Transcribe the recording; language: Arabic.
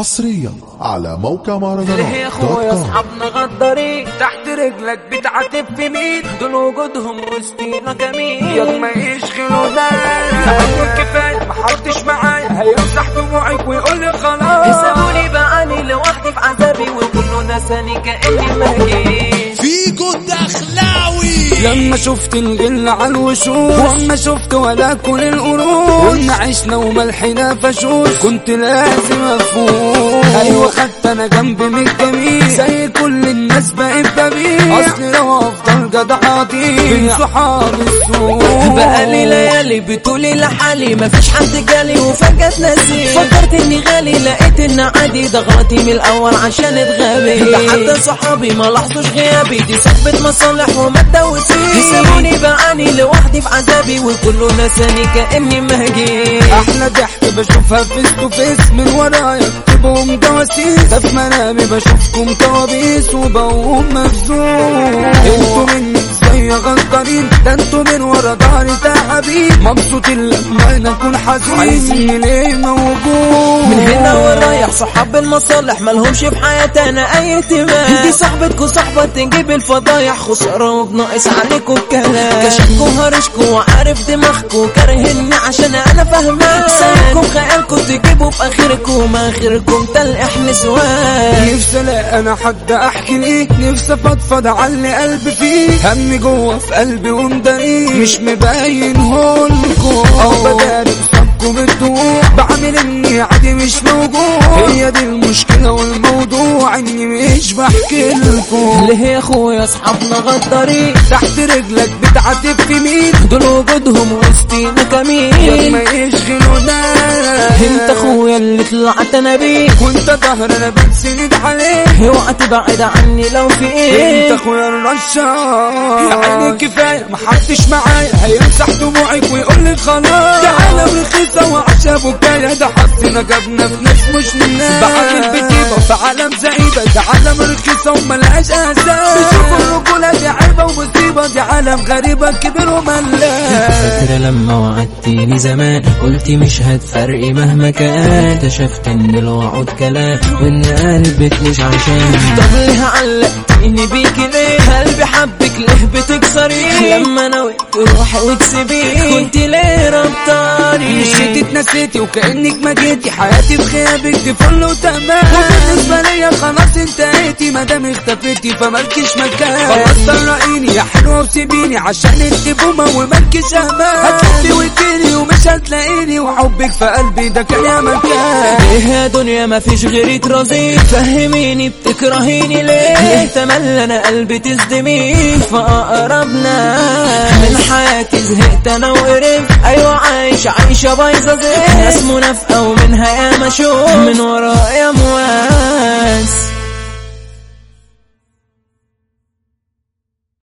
حصريا على موقع مهرجانات ليه يا أخويا أصحابنا غدارين تحت رجلك بتعاتب في مين دول وجودهم وسطينا جميل. يا ما يشغلونا أقول كفاية ما حطش معايا. هيمسح دموعك ويقول لي خلاص. سابوني بقالي لوحدي في عذابي وكله نساني كأني ما جيش فيكو الدخلاوي لما شفت الغل على الوشوش واما شفت ولا كل القروش وإن عشنا وملحنا فشوش كنت لازم افوق أيوه خدت أنا بين صحاب السوق بقالي ليالي بتقولي لحالي مفيش حد جالي وفجأة نسيت فكرت اني غالي لقيت ان عادي ده غلطي من الأول عشان اتغابي. ده حتى صحابي ما لاحظوش غيابي دي صحبة مصالح وما تدوسيش. سابوني بعاني لوحدي في عذابي وكله نساني كأني ما جيت أحلى ضحك بشوفها face to face من ورايا تبقوا جواسيس ده في منامي بشوفكم كوابيس وبقوم مفزوع أنتوا مني زي غدارين ده أنتوا من ورا ضهري تعبين مبسوطين لما أنا اكون حزين عايزين ليه موجود من هنا ورايح صحاب المصالح مالهمش في حياتي أنا أي اهتمام. دي صاحبتكوا صاحبة تجيب الفضايح. خسارة وبناقص عليكوا الكلام. كشفكوا هرشكوا وعارف دماغكوا كارهني عشان أنا فاهمان سايبكم خيالكوا اخركوا ما آخركم تلقح نسوان نفسي الاقي أنا حد أحكي ليه نفسي افضفض على اللي قلبي فيه. همي جوه في قلبي ومداريه مش مبين هولكم اني مش بحكي لكم ليه يا أخويا اصحابنا غدارين تحت رجلك بتعاتب في مين دول وجودهم وسطينا يا كمين ما يشغلونا. انت أخويا اللي طلعت أنا بيك. وانت ظهر أنا بتسند عليك. اوعى تبعد عني لو في انت إيه أخويا الرشاش. يا عيني كفاية. ما حدش معايا. هيمسح دموعك ويقول لي خلاص. ده عالم رخيصه وعشا بكايه ده حظنا جابنا في ناس مش للناس بعالم بتيبه في عالم زعيبه ده عالم رخيصه وملهاش أساس بشوف الرجولة دي عيبة ومصيبة دي عالم غريبة كبير وملاك فاكرة لما وعدتيني زمان قلتي مش هتفرقي مهما كان. اكتشفت إن الوعود كلام وإن قلبك مش عشان. طب ليه علقتيني بيكي ليه؟ قلبي حبك ليه بتكسريه لما نويت تروحي وتسيبيه كنت ليه ربطاني؟ مشيتي اتنسيتي وكأنك ما جيتي. حياتي بخيابك دي فل وتمام. وبالنسبة ليا خلاص انتهيتي. مادام اختفيتي فمالكيش مكان. خلاص طلقيني يا حلوة وسيبيني عشان انت بومة ومالكيش أمان. هتلفي وتجيني ومش هتلاقيني. وحبك في قلبي ده كان يا مكان. إيه يا دنيا ما فيش غيري ترازيك فهميني بتكرهيني ليه؟ ليه؟ تملى أنا قلبي تصدمي فاقربنا من حياتي زهقت أنا وقرفت أيوه عايش عايشة بايظه زي ناس منافقة ومنها يا مشوف من ورايا